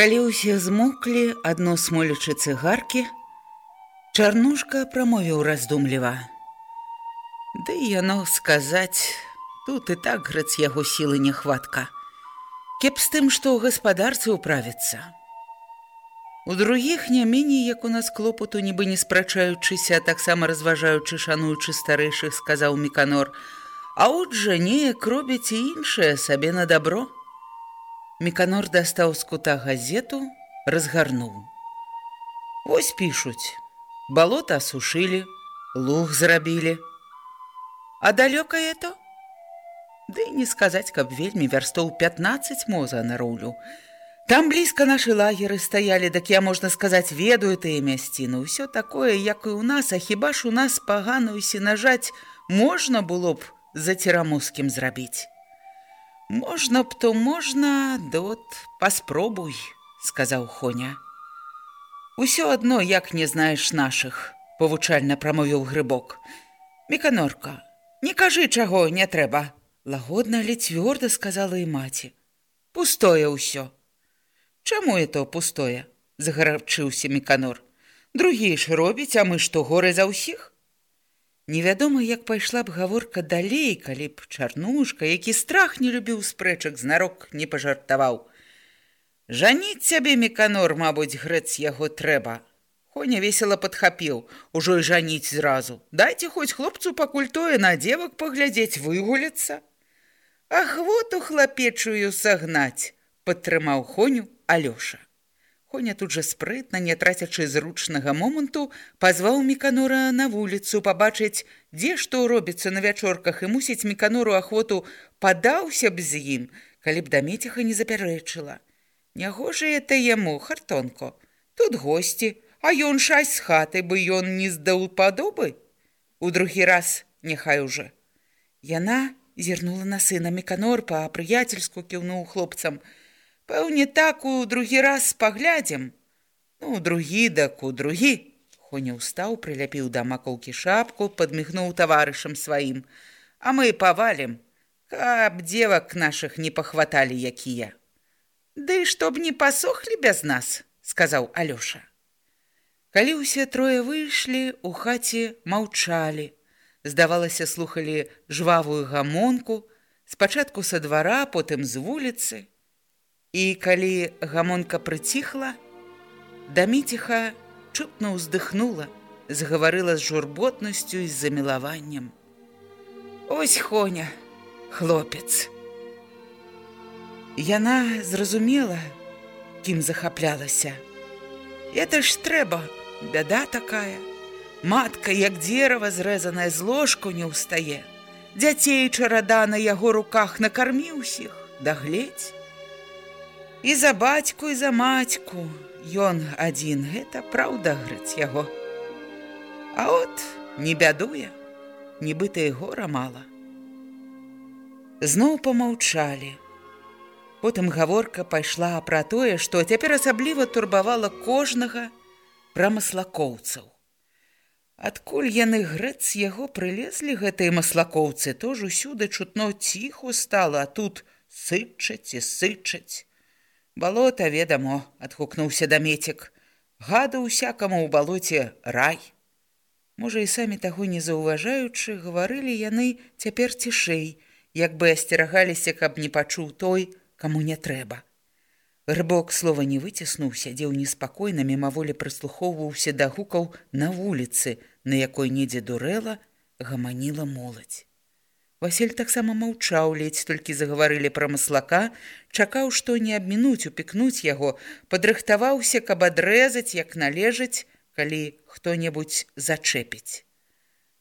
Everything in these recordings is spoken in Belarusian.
Калі ўсе змоклі адно смолячы цыгаркі, чарнушка прамовіў раздумліва. Ды яно сказаць, тут і так граць яго сілы нехватка. Кеп з тым, што ў гаспадарцы ўправіцца. У другіх не меней, як у нас клопату, нібы не спрачаючыся, таксама разважаючы шануючы старэйшых, сказаў Меканор, А от жа неяк робяць і іншае сабе на дабро. Меканор дастаў з кута газету, разгарнуў. Вось пішуць: балота асушылі, луг зрабілі. А далёка это? Ды не сказаць, каб вельмі вярстоў 15 моза на рулю. Там блізка нашы лагеры стаялі, дак я можна сказаць, ведаю тыя мясціны. Усё такое, як і ў нас, а хіба ж у нас паганую сенажаць можна было б за церамускім зрабіць. Можна б то можна, дот паспробуй, сказаў Хоня. Усё адно, як не знаеш нашых, павучальна прамовіў грыбок. Меканорка, не кажы, чаго не трэба, лагодна, але цвёрда сказала і маці. Пустое ўсё. Чаму это пустое? загарачыўся Меканор. Другі ж робіць, а мы што горы за ўсіх? Невядома, як пайшла б гаворка далей, калі б чарнушка, які страх не любіў спрэчак, знарок не пажартаваў. Жаніць цябе меканор, мабуць, грэц яго трэба. Хоня весела падхапіў, ужо і жаніць зразу. Дайце хоць хлопцу пакуль тое на дзевак паглядзець выгуляцца. Ах, вот у хлапечую сагнаць, падтрымаў Хоню Алёша. Хоня тут жа спрытна, не трацячы зручнага моманту, пазваў меканора на вуліцу пабачыць, дзе што робіцца на вячорках і мусіць меканору ахвоту падаўся б з ім, калі б да меціха не запярэчыла. Нягожа это яму хартонко. Тут госці, а ён шась з хаты, бы ён не здаў падобы. У другі раз няхай уже. Яна зірнула на сына меканор па-прыяцельску кіўнуў хлопцам, Пэўне так у другі раз паглядзім. Ну, другі дак у другі. Хоня ўстаў, прыляпіў да макаўкі шапку, падмігнуў таварышам сваім. А мы павалім, каб дзевак нашых не пахваталі якія. Ды што б не пасохлі без нас, сказаў Алёша. Калі ўсе трое выйшлі, у хаце маўчалі. Здавалася, слухалі жвавую гамонку, спачатку са двара, потым з вуліцы. І калі гамонка прыціхла, даміціха чутно ўздыхнула, згаварыла з журботнасцю і з замілаваннем. Ось хоня, хлопец. Яна зразумела, кім захаплялася. Это ж трэба, бяда такая. Матка, як дзерава зрэзаная з ложку не ўстае. Дзяцей чарада на яго руках накарміў усіх, дагледзь. І за бацьку і за мацьку ён адзін гэта праўда граць яго. А от не бядуе, нібыта і гора мала. Зноў помаўчалі. Потым гаворка пайшла пра тое, што цяпер асабліва турбавала кожнага прамыслакоўцаў. Адкуль яны грэц яго прылезлі гэтыя маслакоўцы, то ж усюды чутно ціху стала, а тут сычаць і сычаць. Балота ведамо, адгукнуўся дамецік. Гада ўсякаму ў балоце рай. Можа, і самі таго не заўважаючы, гаварылі яны цяпер цішэй, як бы асцерагаліся, каб не пачуў той, каму не трэба. Рыбок слова не выціснуў, сядзеў неспакойна, мімаволі прыслухоўваўся да гукаў на вуліцы, на якой недзе дурэла, гаманіла моладзь. Васіль таксама маўчаў, ледзь толькі загаварылі пра маслака, чакаў, што не абмінуць, упікнуць яго, падрыхтаваўся, каб адрэзаць, як належыць, калі хто-небудзь зачэпіць.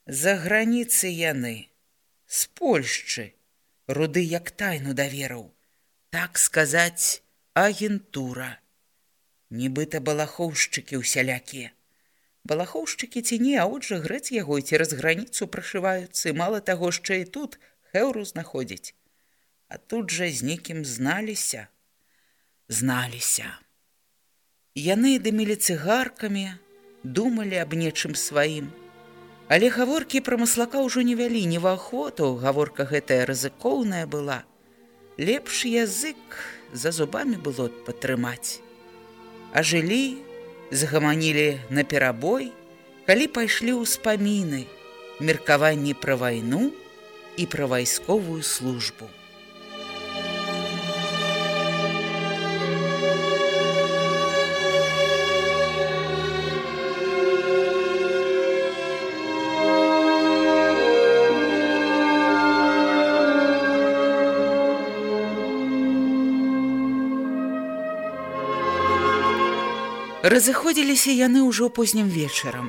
За граніцы яны, з Польшчы, руды як тайну давераў, так сказаць, агентура. Нібыта балахоўшчыкі ўсялякія. Балахоўшчыкі ці не, а от жа грэць яго і цераз граніцу прашываюцца, і мала таго, яшчэ і тут хэўру знаходзіць. А тут жа з нейкім зналіся, зналіся. Яны дымілі цыгаркамі, думалі аб нечым сваім. Але гаворкі пра маслака ўжо не вялі ні ва ахвоту, гаворка гэтая рызыкоўная была. Лепш язык за зубамі было патрымаць. А жылі, загаманілі на перабой, калі пайшлі ўспаміны, меркаванні пра вайну і пра вайсковую службу. Разыходзіліся яны ўжо познім вечарам.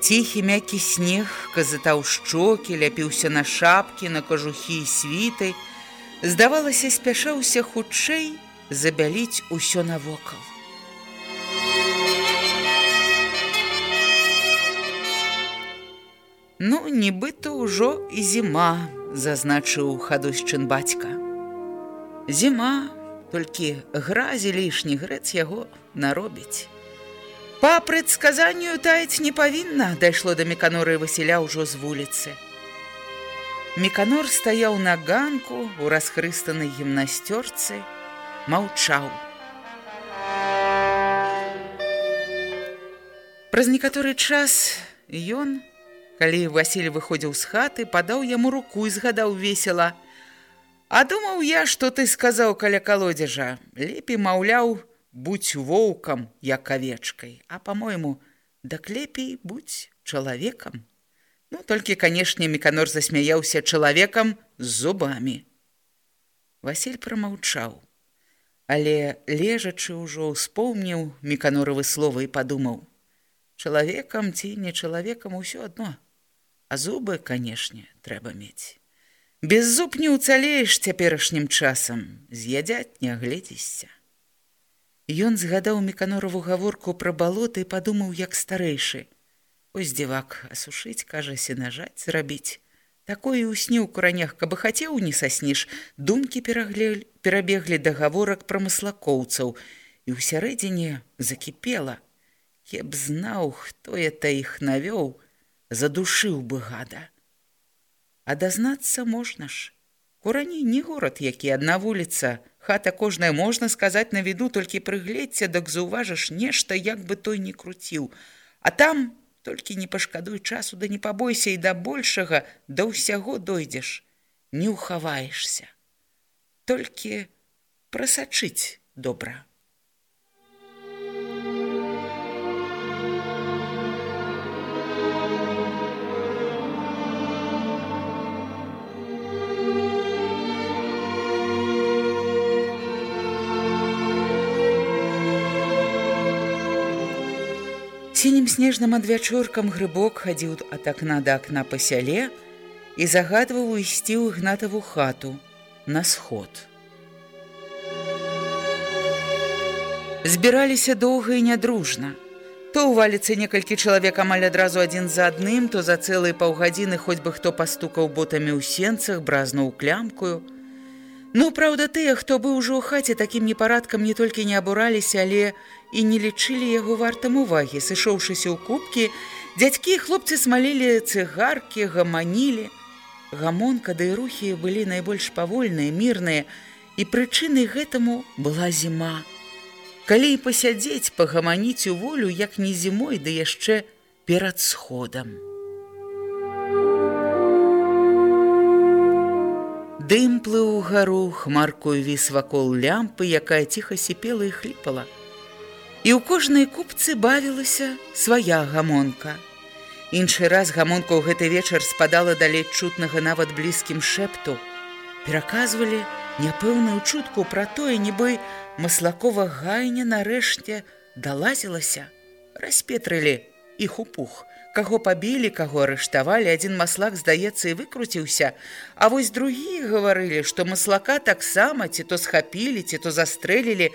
Ціхі мяккі снег казытаў шчокі, ляпіўся на шапкі, на кажухі і світы, здавалася, спяшаўся хутчэй забяліць усё навокал. Ну, нібыта ўжо і зіма, зазначыў хадусьчын бацька. Зіма, толькі гразі лішні грэц яго наробіць. Па прадказанню таяць не павінна, дайшло да меканоры Васіля ўжо з вуліцы. Меканор стаяў на ганку у расхрыстанай гімнасцёрцы, маўчаў. Праз некаторы час ён, калі Васіль выходзіў з хаты, падаў яму руку і згадаў весела: « А думаў я, што ты сказаў каля калодзежа, лепей маўляў, будь воўкам як авечкай. А по-мойму дак лепей будь чалавекам. Ну толькі канешне меканор засмяяўся чалавекам з зубамі. Василь прамаўчаў. Але лежачы ўжо ўспомніў меканоравы словы і падумаў. Чалавекам ці не чалавекам усё адно. А зубы канешне трэба мець без зуб не ўцалееш цяперашнім часам з'ядзяць не агледзішся Ён згадаў меканорову гаворку пра балоты і падумаў як старэйшы. Ось дзівак асушыць, кажа сенажаць зрабіць. Такое ў сне ў куранях, каб хацеў не сасніш, думкі перабеглі да гаворак прамыслакоўцаў і ўсярэдзіне закіпела. Кеб знаў, хто это іх навёў, задушыў бы гада. А дазнацца можна ж. Курані не горад, які адна вуліца, Хата кожная можна сказаць на віду, толькі прыгледзься, дак заўважыш нешта, як бы той не круціў. А там толькі не пашкадуй часу, да не пабойся і да большага, да ўсяго дойдзеш, не ўхаваешся. Толькі прасачыць добра. Сінім снежным адвячоркам грыбок хадзіў ад акна да акна па сяле і загадваў ісці ў гнатаву хату на сход. Збіраліся доўга і нядружна. То ўваліцца некалькі чалавек амаль адразу адзін за адным, то за цэлыя паўгадзіны хоць бы хто пастукаў ботамі ў сенцах, бразнуў клямкую. Ну, праўда, тыя, хто быў ужо ў хаце такім непарадкам не толькі не абураліся, але і не лічылі яго вартам увагі, сышоўшыся ў кубкі, дзядзькі і хлопцы смалілі цыгаркі, гаманілі. Гамонка да рухі былі найбольш павольныя, мірныя, і прычынай гэтаму была зіма. Калі і пасядзець, пагаманіць у волю, як не зімой, ды яшчэ перад сходам. Дым плыў угару, хмаркую віс вакол лямпы, якая ціха сіпела і хліпала. І ў кожнай купцы бавілася свая гамонка. Іншы раз гамонка ў гэты вечар спадала далей чутнага нават блізкім шэпту. Пераказвалі няпэўную чутку пра тое, нібы маслакова гайня нарэшце далазілася, распетрылі іх у пух каго пабілі, каго арыштавалі, адзін маслак, здаецца, і выкруціўся. А вось другія гаварылі, што маслака таксама ці то схапілі, ці то застрэлілі,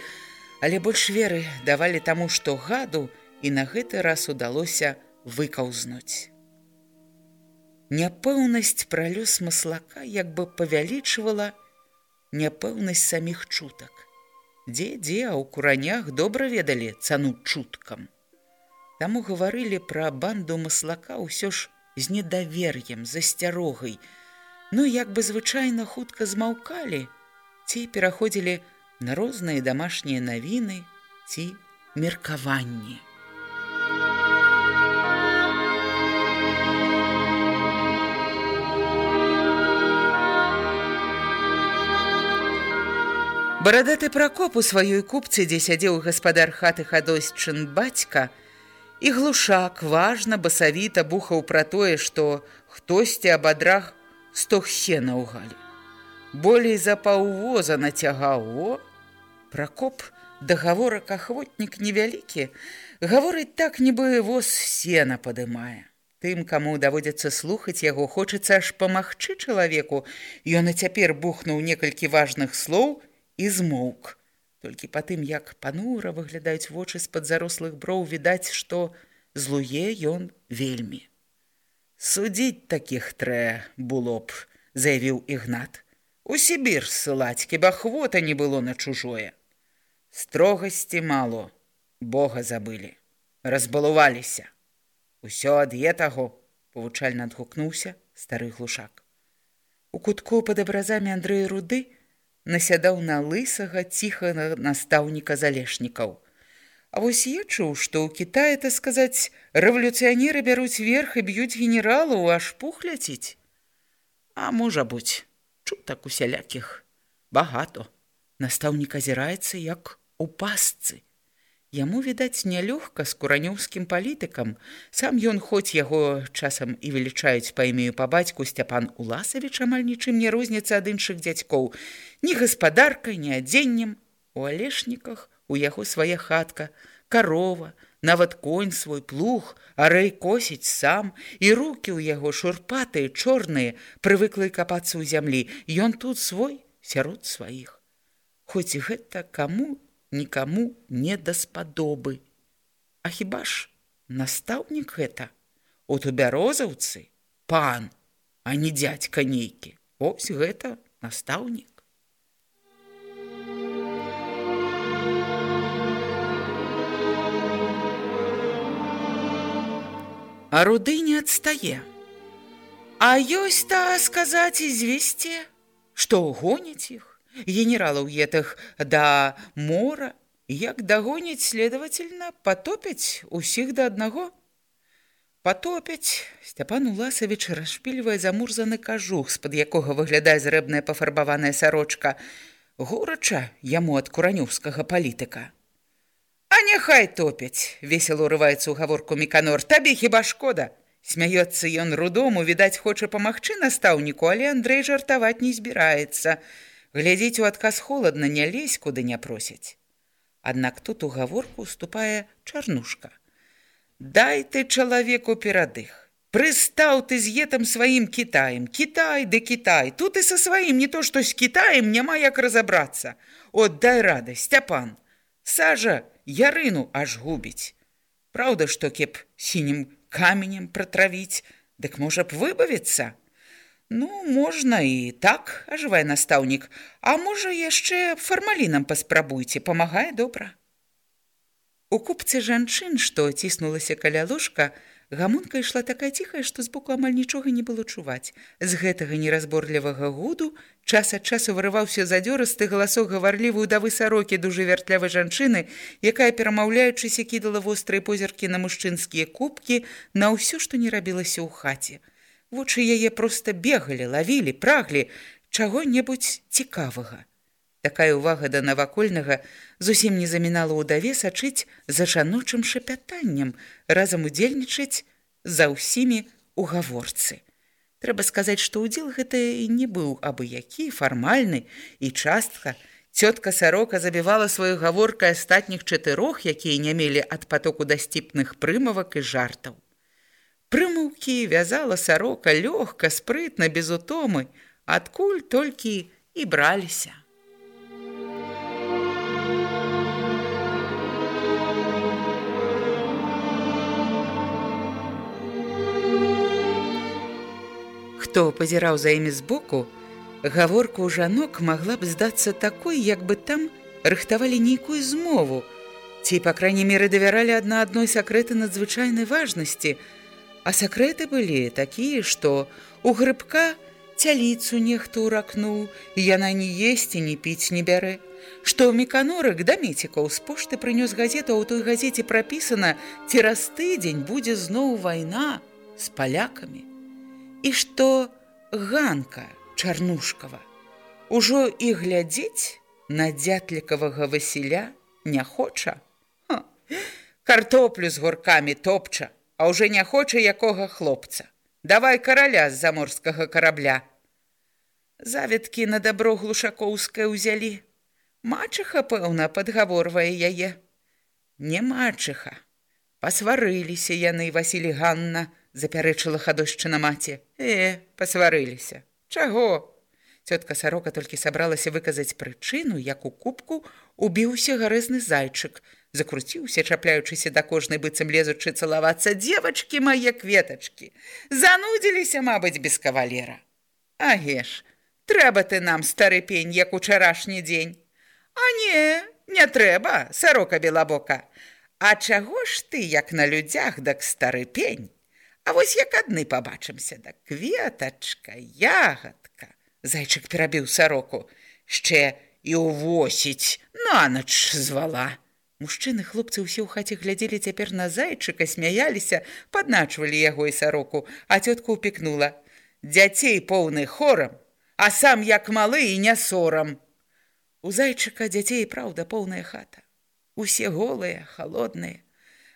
але больш веры давалі таму, што гаду і на гэты раз удалося выкаўзнуць. Няпэўнасць пра лёс маслака як бы павялічвала няпэўнасць саміх чутак. Дзе-дзе, а ў куранях добра ведалі цану чуткам. Таму гаварылі пра банду маслака ўсё ж з недавер'ем, засцярогай. Ну, як бы звычайна хутка змаўкалі, ці пераходзілі на розныя дамашнія навіны ці меркаванні. Барадаты пракоп у сваёй купцы, дзе сядзеў гаспадар хаты хадосьчын бацька, І глушак важна басавіта бухаў пра тое, што хтосьці абадрах сто хена ў галі. Болей за паўвоза нацягаў о, Пракоп дагаворак ахвотнік невялікі, гаворыць так, нібы воз сена падымае. Тым, каму даводзіцца слухаць яго, хочацца аж памагчы чалавеку, Ён і цяпер бухнуў некалькі важных слоў і змоўк. Толькі па тым, як панура выглядаюць вочы з-пад зарослых броў, відаць, што злуе ён вельмі. Судзіць такіх трэ было б, заявіў ігнат. У Сібір ссылаць, кіба хвота не было на чужое. Строгасці мало, Бога забылі, разбалуваліся. Усё ад'е таго, павучальна адгукнуўся стары глушак. У кутку пад абразамі Андрэя руды, насядаў на лысага ціхага настаўніка залешнікаў. А вось я чуў, што ў Кіта это сказаць, рэвалюцыянеры бяруць верх і б'юць генералу, аж пух ляціць. А можа быць, чутак усялякіх багато. Настаўнік азіраецца як у пасцы. Яму, відаць, нялёгка з куранёўскім палітыкам. Сам ён хоць яго часам і велічаюць па імею па бацьку Сцяпан Уласавіч амаль нічым не розніцца ад іншых дзядзькоў. Ні гаспадаркай, ні адзеннем. У алешніках у яго свая хатка, карова, нават конь свой плуг, арэй косіць сам, і рукі ў яго шурпатыя, чорныя, прывыклы капацца ў зямлі. Ён тут свой сярод сваіх. Хоць гэта каму нікаму не даспадобы. А хіба ж настаўнік гэта? От у бярозаўцы пан, а не дзядзька нейкі. Ось гэта настаўнік. А руды не адстае. А ёсць та сказаць і звесці, што гоняць іх генералаў етых да мора, як дагоніць следовательно потопяць усіх да аднаго. Потопяць Сцяпан Уласавіч расшпільвае замурзаны кажух, з-пад якога выглядае зрэбная пафарбаваная сарочка, горача яму ад куранёўскага палітыка. А няхай топяць, весело урываецца ў гаворку Меканор, табе хіба шкода. Смяецца ён рудому, відаць, хоча памагчы настаўніку, але Андрэй жартаваць не збіраецца. Глядзець у адказ холадна не лезь, куды не просяць. Аднак тут у гаворку уступае чарнушка. Дай ты чалавеку перадых. Прыстаў ты з етам сваім кітаем, Кітай ды кітай, тут і са сваім не то што з кітаем няма як разабрацца. От дай рада, сцяпан. Сажа ярыну аж губіць. Праўда, што кеп сінім каменем пратравіць, дык можа б выбавіцца. Ну, можна і так, ажывае настаўнік, А можа, яшчэ фармалінам паспрабуйце, памагае добра. У купцы жанчын, што ціснулася каля ложка, Гамонка ішла такая ціхая, што збоку амаль нічога не было чуваць. З гэтага неразборлівага гуду час ад часу вырываўся задзёрасты галасок гаварлівы ўдавы сарокі дужа вяртлявай жанчыны, якая, перамаўляючыся, кідала вострыя позіркі на мужчынскія кубкі на ўсё, што не рабілася ў хаце. Вочы яе проста бегалі, лавілі, праглі чаго-небудзь цікавага. Такая ўвага да навакольнага зусім не замінала ўдаве сачыць за жаночым шапятаннем, разам удзельнічаць за ўсімі у гаворцы. Трэба сказаць, што ўдзел гэта і не быў абы які фармальны і частка. Цётка сарока забівала сваю гаворкай астатніх чатырох, якія не мелі ад патоку дасціпных прымавак і жартаў. Прымаўкі вязала сарока лёгка, спрытна, без утомы, адкуль толькі і браліся. хто пазіраў за імі збоку, гаворка ў жанок магла б здацца такой, як бы там рыхтавалі нейкую змову, ці, па крайней меры, давяралі адна адной сакрэты надзвычайнай важнасці. А сакрэты былі такія, што у грыбка цяліцу нехто ўракнуў, і яна не есці, не піць не бярэ. Што ў меканорык да мецікаў з пошты прынёс газету, а ў той газеце прапісана: цераз тыдзень будзе зноў вайна з палякамі і што ганка чарнушкава ужо і глядзець на дзятлікавага Васіля не хоча Ха. картоплю з гуркамі топча а ўжо не хоча якога хлопца давай караля з заморскага карабля завіткі на дабро глушакоўскае ўзялі мачыха пэўна падгаворвае яе не мачыха пасварыліся яны Васілі Ганна запярэчыла хадошчына маці. Э, пасварыліся. Чаго? Цётка сарока толькі сабралася выказаць прычыну, як у кубку убіўся гарэзны зайчык, закруціўся, чапляючыся да кожнай быццам лезучы цалавацца дзевачкі мае кветачкі. Занудзіліся, мабыць, без кавалера. Агеш, трэба ты нам стары пень, як учарашні дзень. А не, не трэба, сарока белабока. А чаго ж ты, як на людзях, дак стары пень? А вось як адны пабачымся да кветачка, ягадка. Зайчык перабіў сароку, яшчэ і ўвосіць нанач звала. Мужчыны хлопцы ўсе ў хаце глядзелі цяпер на зайчыка, смяяліся, падначвалі яго і сароку, а цётка ўпікнула: Дзяцей поўны хорам, а сам як малы і не сорам. У зайчыка дзяцей праўда поўная хата. Усе голыя, холодныя.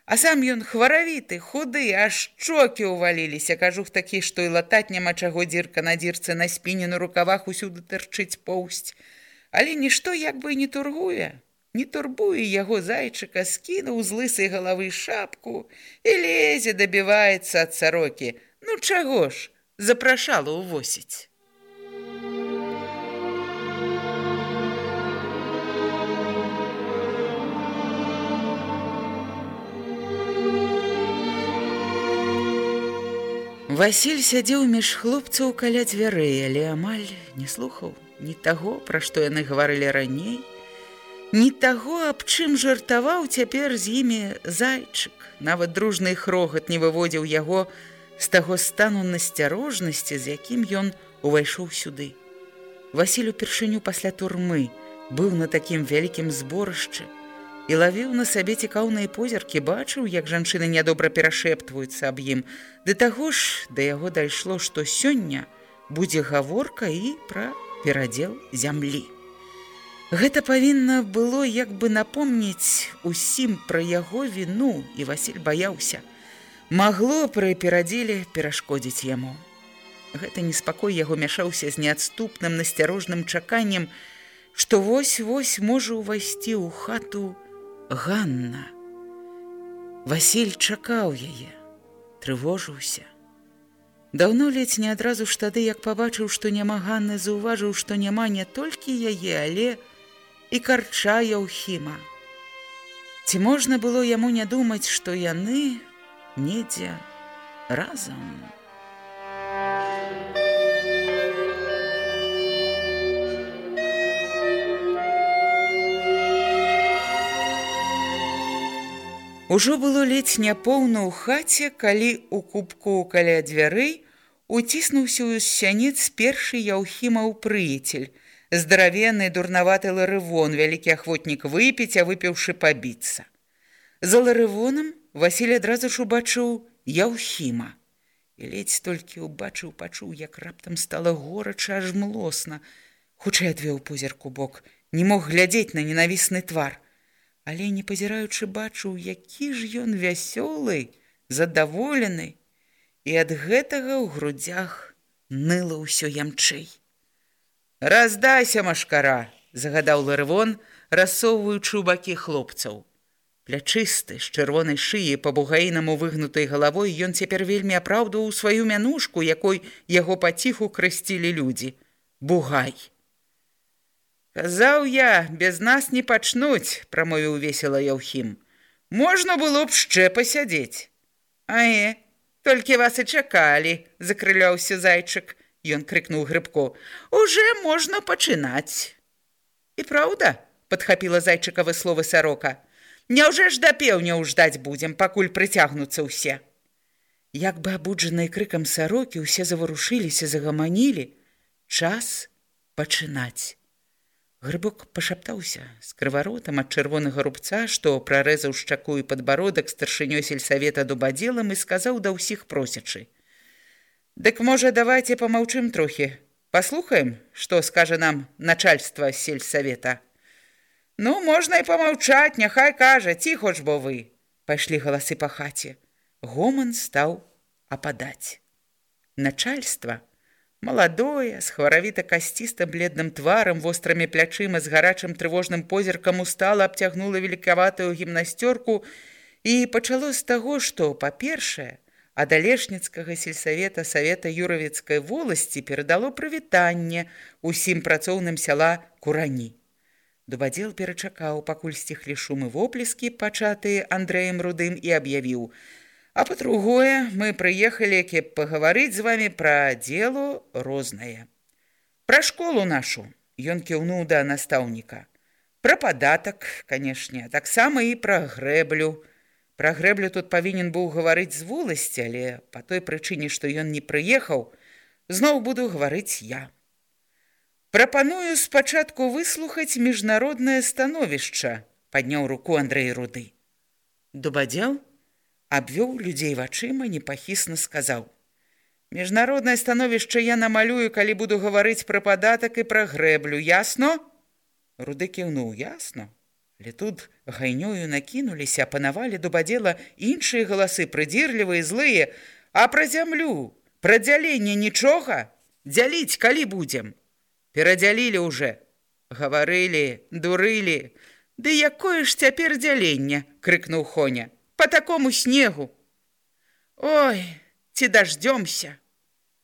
А сам ён хваравіты, худы, аж шчокі ўваліліся, кажух такі, што і латаць няма чаго дзірка на дзірцы на спіне на рукавах усюды тырчыць поўсць. Але нішто як бы не тургуе. Не турбуе яго зайчыка, скінуў з лысай галавы шапку і лезе дабіваецца ад сарокі. Ну чаго ж, запрашала ўвосіць. Васіль сядзеў між хлопцаў каля дзвярэй, але амаль не слухаў ні таго, пра што яны гаварылі раней, ні таго, аб чым жартаваў цяпер з імі зайчык. Нават дружны хрогат не выводзіў яго з таго стану насцярожнасці, з якім ён увайшоў сюды. Васіль упершыню пасля турмы быў на такім вялікім зборышчы, і лавіў на сабе цікаўныя позіркі, бачыў, як жанчыны нядобра перашэптваюцца аб ім. Да таго ж да яго дайшло, што сёння будзе гаворка і пра перадзел зямлі. Гэта павінна было як бы напомніць усім пра яго віну, і Васіль баяўся. Магло пры перадзеле перашкодзіць яму. Гэта неспакой яго мяшаўся з неадступным насцярожным чаканнем, што вось-вось можа ўвайсці ў хату, Ганна. Васіль чакаў яе, трывожыўся. Даўно ледзь не адразу ж тады, як пабачыў, што няма Ганны, заўважыў, што няма не толькі яе, але і карча Яўхіма. Ці можна было яму не думаць, што яны недзе разам. Ужо было ледзь няпоўна ў хаце, калі у кубку каля дзвярэй уціснуўся ў сянец першы яўхімаў прыяцель, здаравенны дурнаваты ларывон, вялікі ахвотнік выпіць, а выпіўшы пабіцца. За ларывонам Васіль адразу ж убачыў яўхіма. І ледзь толькі ўбачыў, пачуў, як раптам стала горача аж млосна. Хутчэй адвеў позірку бок, не мог глядзець на ненавісны твар але не пазіраючы бачыў, які ж ён вясёлы, задаволены, і ад гэтага ў грудзях ныла ўсё ямчэй. Раздайся машкара, загадаў ларвон, рассоўваючы ў бакі хлопцаў. Плячысты з чырвонай шыі па бугаінаму выгнутай галавой ён цяпер вельмі апраўдваў сваю мянушку, якой яго паціху крысцілі людзі. Бугай. Казаў я, без нас не пачнуць, прамовіў весела Яўхім. Можна было б шчэ пасядзець. Ае, толькі вас і чакалі, закрыляўся зайчык. Ён крыкнуў грыбко: Уже можна пачынаць. І праўда, падхапіла зайчыкавы словы сарока. Няўжо ж да пеўня ўждаць будзем, пакуль прыцягнуцца ўсе. Як бы абуджаныя крыкам сарокі ўсе заварушыліся, загаманілі, час пачынаць. Грыбок пашаптаўся з крываротам ад чырвонага рубца, што прарэзаў шчаку і падбародак старшынёй сельсавета дубадзелам і сказаў да ўсіх просячы. Дык можа, давайте памаўчым трохі. Паслухаем, што скажа нам начальства сельсавета. Ну, можна і памаўчаць, няхай кажа, ціхо ж бо вы. Пайшлі галасы па хаце. Гоман стаў ападаць. Начальства Маладое, з хваравіта касціста бледным тварам, вострымі плячыма з гарачым трывожным позіркам устала абцягнула велікаватую гімнасцёрку і пачало з таго, што, па-першае, ад алешніцкага сельсавета савета юравіцкай воласці перадало прывітанне усім працоўным сяла курані. Дубадзел перачакаў, пакуль сціхлі шумы воплескі, пачатыя Андрэем рудым і аб'явіў: А по-другое, мы прыехалі, каб пагаварыць з вами пра делу рознае. Пра школу нашу ён кіўнуў да настаўніка. Пра падатак, канешне, таксама і пра грэблю. Пра грэблю тут павінен быў гаварыць з воласці, але па той прычыне, што ён не прыехаў, зноў буду гаварыць я. Прапаную спачатку выслухаць міжнароднае становішча, падняў руку Андрэй руды. Дубадзяў, абвёў людзей вачыма непахісна сказаў: Міжнароднае становішча я намалюю, калі буду гаварыць пра падатак і пра грэблю, ясно? Руды кіўнуў ясно. Але тут гайнёю накінуліся, панавалі дубадзела іншыя галасы прыдзірлівыя злыя, а пра зямлю, пра дзяленне нічога, дзяліць, калі будзем. Перадзялілі ўжо, гаварылі, дурылі. Ды якое ж цяпер дзяленне, крыкнуў Хоня по такому снегу. Ой, ці дождёмся.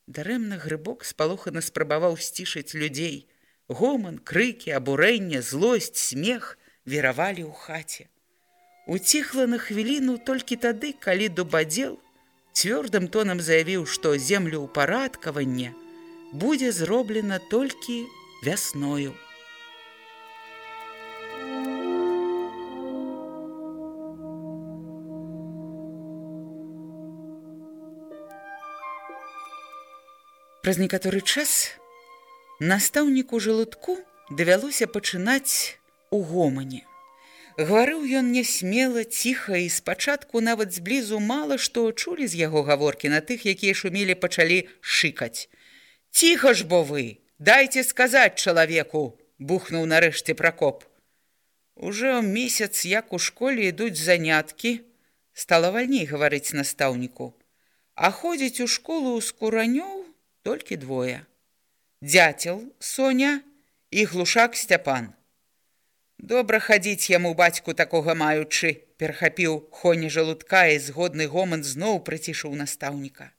Дарэмна грыбок спалохана спрабаваў сцішыць людзей. Гоман, крыкі, абурэнне, злосць, смех веравалі ў хаце. Уціхла на хвіліну толькі тады, калі дубадзел, цвёрдым тонам заявіў, што землю ўпарадкавання будзе зроблена толькі вясною. Некаторы час настаўніку жалудку давялося пачынаць у гомане. Гаварыў ён нясмела, ціха і спачатку нават зблізу мала што чулі з яго гаворкі на тых, якія шумелі пачалі шыкаць. Ціха ж бо вы, дайце сказаць чалавеку, бухнуў нарэшце пракоп. Ужо месяц, як у школе ідуць заняткі, стала вальней гаварыць настаўніку. А ходзіць у школу з куранёў толькі двое. Дзяцел, Соня і глушак Сцяпан. Добра хадзіць яму бацьку такога маючы, перахапіў хоні жалудка і згодны гоман зноў прыцішыў настаўніка.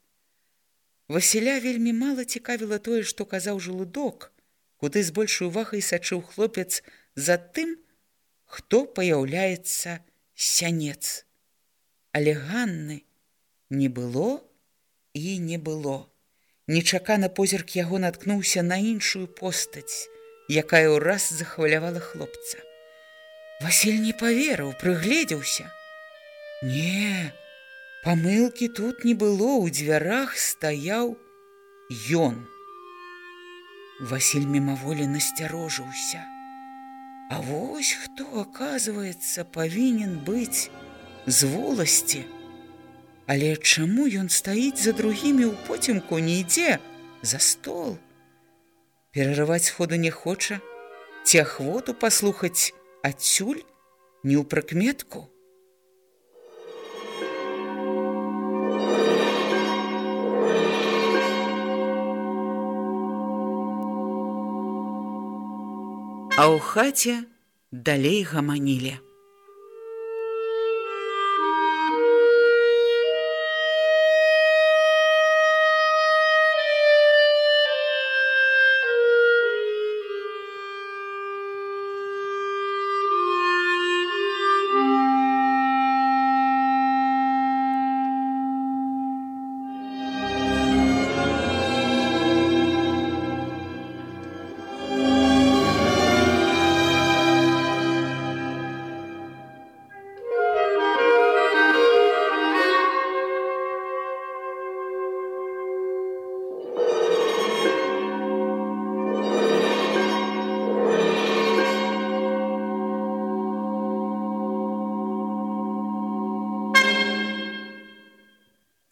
Васіля вельмі мала цікавіла тое, што казаў жалудок, куды з большай увагай сачыў хлопец за тым, хто паяўляецца сянец. Але Ганны не было і не было. Нечакана позірк яго наткнуўся на іншую постаць, якая ўраз захвалявала хлопца. Васіль не паверыў, прыгледзеўся. Не, памылкі тут не было, у дзвярах стаяў ён. Васіль мімаволі насцярожыўся. А вось хто, оказывается, павінен быць з воласці. Але чаму ён стаіць за другімі ў поцемку не ідзе за стол? Перарываць ходу не хоча, ці ахвоту паслухаць адсюль не ў прыкметку. А ў хаце далей гаманілі.